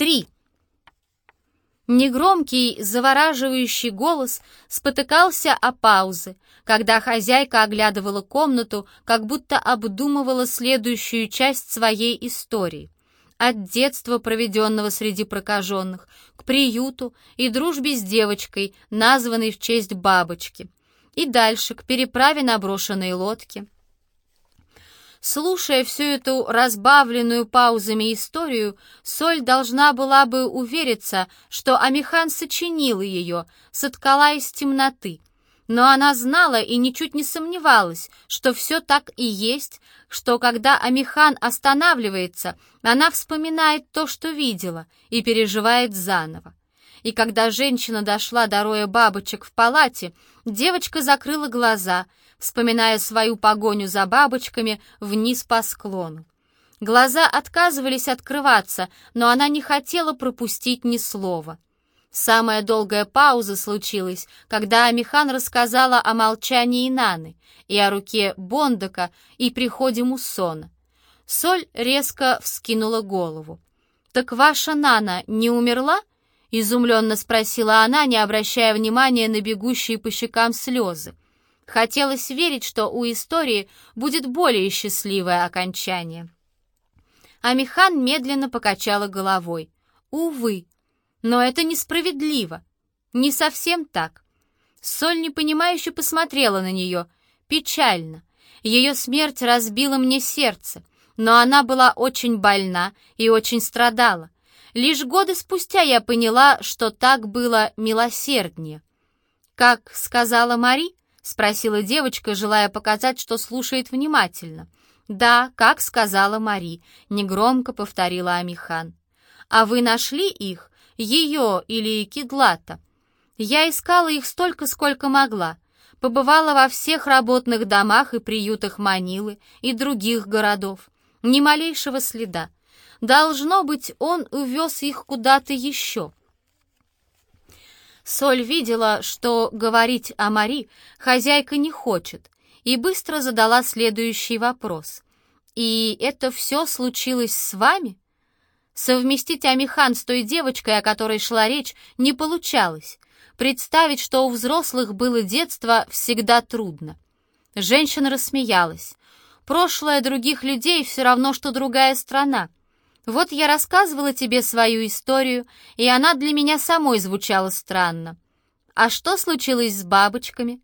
Три. Негромкий, завораживающий голос спотыкался о паузы, когда хозяйка оглядывала комнату, как будто обдумывала следующую часть своей истории. От детства, проведенного среди прокаженных, к приюту и дружбе с девочкой, названной в честь бабочки, и дальше к переправе на брошенной лодке. Слушая всю эту разбавленную паузами историю, Соль должна была бы увериться, что Амихан сочинил ее, соткала из темноты. Но она знала и ничуть не сомневалась, что все так и есть, что когда Амихан останавливается, она вспоминает то, что видела, и переживает заново. И когда женщина дошла до роя бабочек в палате, девочка закрыла глаза — вспоминая свою погоню за бабочками вниз по склону. Глаза отказывались открываться, но она не хотела пропустить ни слова. Самая долгая пауза случилась, когда Амихан рассказала о молчании Наны и о руке Бондака и приходе Муссона. Соль резко вскинула голову. «Так ваша Нана не умерла?» — изумленно спросила она, не обращая внимания на бегущие по щекам слезы. Хотелось верить, что у истории будет более счастливое окончание. Амихан медленно покачала головой. «Увы, но это несправедливо. Не совсем так». Соль непонимающе посмотрела на нее. Печально. Ее смерть разбила мне сердце, но она была очень больна и очень страдала. Лишь годы спустя я поняла, что так было милосерднее. Как сказала Мари, — спросила девочка, желая показать, что слушает внимательно. «Да, как сказала Мари», — негромко повторила Амихан. «А вы нашли их? Ее или Кедлата?» «Я искала их столько, сколько могла. Побывала во всех работных домах и приютах Манилы и других городов. Ни малейшего следа. Должно быть, он увез их куда-то еще». Соль видела, что говорить о Мари хозяйка не хочет, и быстро задала следующий вопрос. «И это все случилось с вами?» Совместить Амихан с той девочкой, о которой шла речь, не получалось. Представить, что у взрослых было детство, всегда трудно. Женщина рассмеялась. «Прошлое других людей все равно, что другая страна. Вот я рассказывала тебе свою историю, и она для меня самой звучала странно. А что случилось с бабочками?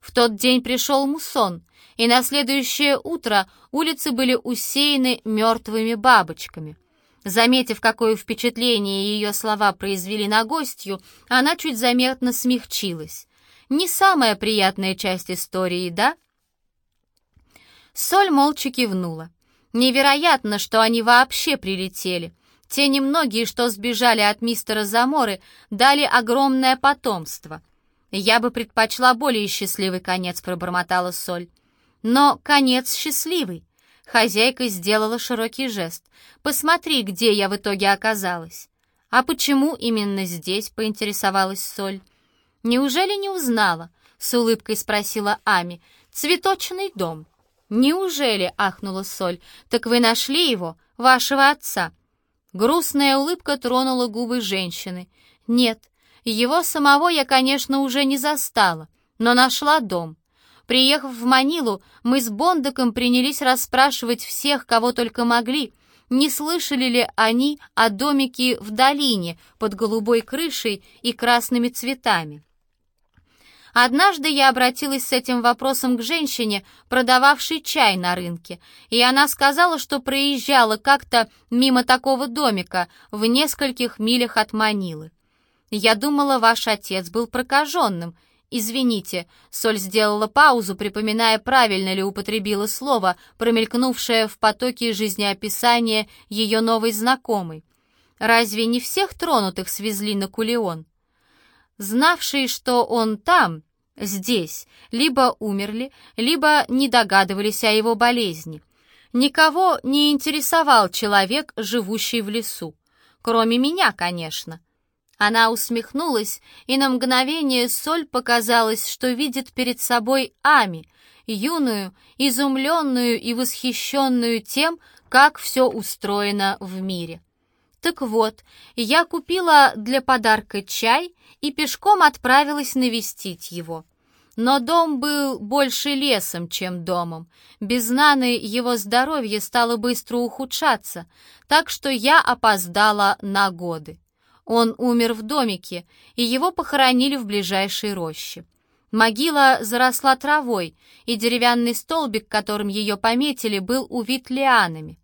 В тот день пришел мусон, и на следующее утро улицы были усеяны мертвыми бабочками. Заметив, какое впечатление ее слова произвели на гостью, она чуть заметно смягчилась. Не самая приятная часть истории, да? Соль молча кивнула. Невероятно, что они вообще прилетели. Те немногие, что сбежали от мистера Заморы, дали огромное потомство. Я бы предпочла более счастливый конец, пробормотала Соль. Но конец счастливый. Хозяйка сделала широкий жест. «Посмотри, где я в итоге оказалась». «А почему именно здесь?» — поинтересовалась Соль. «Неужели не узнала?» — с улыбкой спросила Ами. «Цветочный дом». «Неужели?» — ахнула Соль. «Так вы нашли его, вашего отца?» Грустная улыбка тронула губы женщины. «Нет, его самого я, конечно, уже не застала, но нашла дом. Приехав в Манилу, мы с Бондаком принялись расспрашивать всех, кого только могли, не слышали ли они о домике в долине под голубой крышей и красными цветами. Однажды я обратилась с этим вопросом к женщине, продававшей чай на рынке, и она сказала, что проезжала как-то мимо такого домика в нескольких милях от Манилы. Я думала, ваш отец был прокаженным. Извините, Соль сделала паузу, припоминая, правильно ли употребила слово, промелькнувшее в потоке жизнеописания ее новой знакомой. Разве не всех тронутых свезли на Кулион? Знавшие, что он там, здесь, либо умерли, либо не догадывались о его болезни. Никого не интересовал человек, живущий в лесу. Кроме меня, конечно. Она усмехнулась, и на мгновение Соль показалось, что видит перед собой Ами, юную, изумленную и восхищенную тем, как все устроено в мире. Так вот, я купила для подарка чай и пешком отправилась навестить его. Но дом был больше лесом, чем домом. Без Наны его здоровье стало быстро ухудшаться, так что я опоздала на годы. Он умер в домике, и его похоронили в ближайшей роще. Могила заросла травой, и деревянный столбик, которым ее пометили, был увит лианами.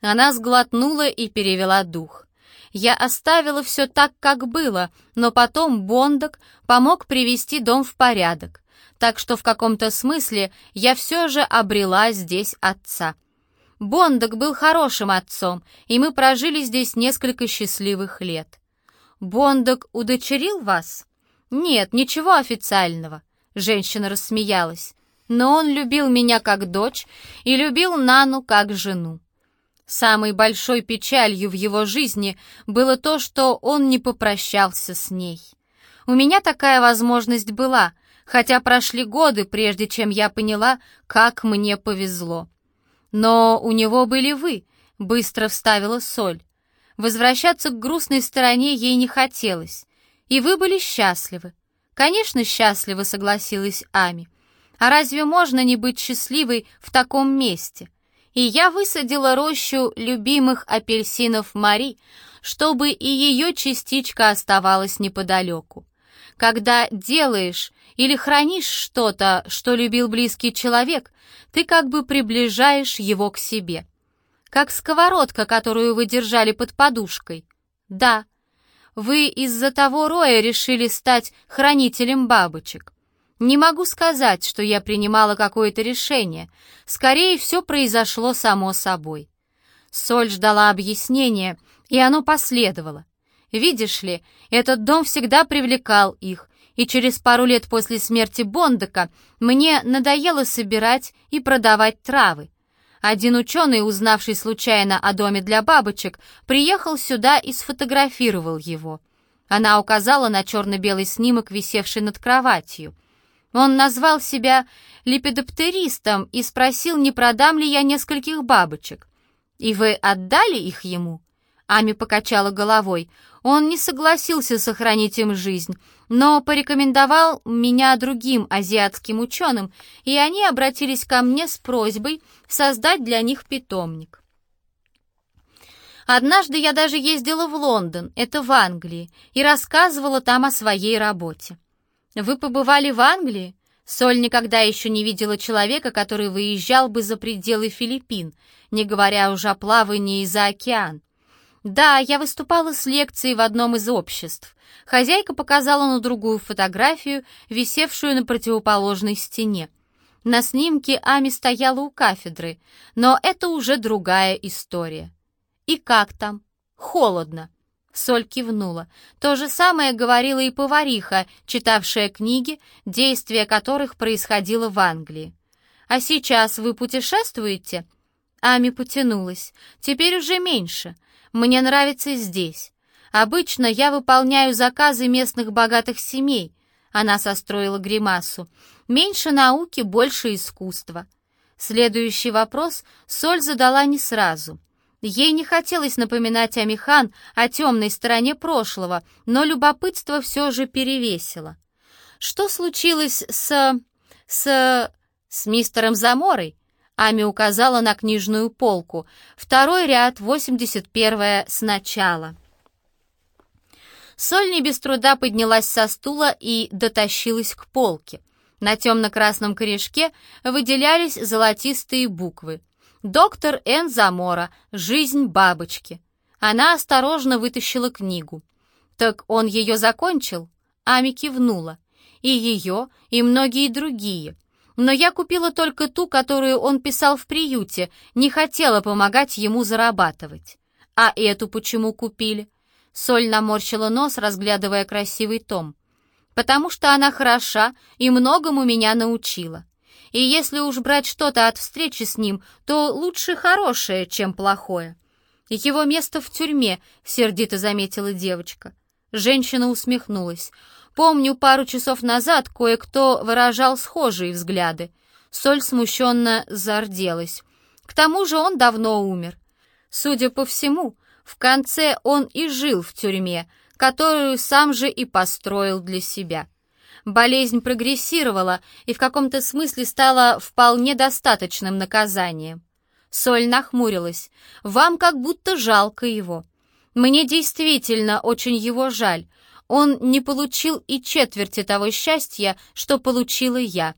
Она сглотнула и перевела дух. Я оставила все так, как было, но потом Бондок помог привести дом в порядок, так что в каком-то смысле я все же обрела здесь отца. Бондок был хорошим отцом, и мы прожили здесь несколько счастливых лет. Бондок удочерил вас? Нет, ничего официального. Женщина рассмеялась. Но он любил меня как дочь и любил Нану как жену. Самой большой печалью в его жизни было то, что он не попрощался с ней. У меня такая возможность была, хотя прошли годы, прежде чем я поняла, как мне повезло. Но у него были вы, быстро вставила Соль. Возвращаться к грустной стороне ей не хотелось. И вы были счастливы. «Конечно, счастливо», — согласилась Ами. «А разве можно не быть счастливой в таком месте?» И я высадила рощу любимых апельсинов Мари, чтобы и ее частичка оставалась неподалеку. Когда делаешь или хранишь что-то, что любил близкий человек, ты как бы приближаешь его к себе. Как сковородка, которую вы держали под подушкой. Да, вы из-за того роя решили стать хранителем бабочек. Не могу сказать, что я принимала какое-то решение. Скорее, все произошло само собой. Соль ждала объяснения, и оно последовало. Видишь ли, этот дом всегда привлекал их, и через пару лет после смерти Бондека мне надоело собирать и продавать травы. Один ученый, узнавший случайно о доме для бабочек, приехал сюда и сфотографировал его. Она указала на черно-белый снимок, висевший над кроватью. Он назвал себя липидоптеристом и спросил, не продам ли я нескольких бабочек. «И вы отдали их ему?» Ами покачала головой. Он не согласился сохранить им жизнь, но порекомендовал меня другим азиатским ученым, и они обратились ко мне с просьбой создать для них питомник. Однажды я даже ездила в Лондон, это в Англии, и рассказывала там о своей работе. Вы побывали в Англии? Соль никогда еще не видела человека, который выезжал бы за пределы Филиппин, не говоря уже о плавании за океан. Да, я выступала с лекцией в одном из обществ. Хозяйка показала на другую фотографию, висевшую на противоположной стене. На снимке Ами стояла у кафедры, но это уже другая история. «И как там?» «Холодно». Соль кивнула. То же самое говорила и повариха, читавшая книги, действия которых происходило в Англии. «А сейчас вы путешествуете?» Ами потянулась. «Теперь уже меньше. Мне нравится здесь. Обычно я выполняю заказы местных богатых семей. Она состроила гримасу. Меньше науки, больше искусства. Следующий вопрос Соль задала не сразу. Ей не хотелось напоминать Амихан о темной стороне прошлого, но любопытство все же перевесило. Что случилось с... с... с мистером Заморой? Ами указала на книжную полку. Второй ряд, 81-е, сначала. Соль не без труда поднялась со стула и дотащилась к полке. На темно-красном корешке выделялись золотистые буквы. «Доктор Н. Замора. Жизнь бабочки». Она осторожно вытащила книгу. «Так он ее закончил?» Ами кивнула. «И ее, и многие другие. Но я купила только ту, которую он писал в приюте, не хотела помогать ему зарабатывать. А эту почему купили? Соль наморщила нос, разглядывая красивый том. Потому что она хороша и многому меня научила. И если уж брать что-то от встречи с ним, то лучше хорошее, чем плохое. Его место в тюрьме, сердито заметила девочка. Женщина усмехнулась. Помню, пару часов назад кое-кто выражал схожие взгляды. Соль смущенно зарделась. К тому же он давно умер. Судя по всему, В конце он и жил в тюрьме, которую сам же и построил для себя. Болезнь прогрессировала и в каком-то смысле стала вполне достаточным наказанием. Соль нахмурилась. «Вам как будто жалко его. Мне действительно очень его жаль. Он не получил и четверти того счастья, что получила я».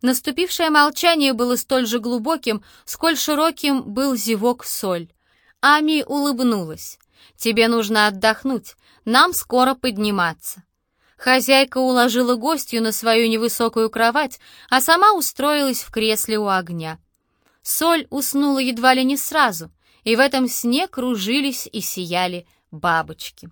Наступившее молчание было столь же глубоким, сколь широким был зевок Соль. Ами улыбнулась. «Тебе нужно отдохнуть, нам скоро подниматься». Хозяйка уложила гостью на свою невысокую кровать, а сама устроилась в кресле у огня. Соль уснула едва ли не сразу, и в этом сне кружились и сияли бабочки.